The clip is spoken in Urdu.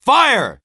فائر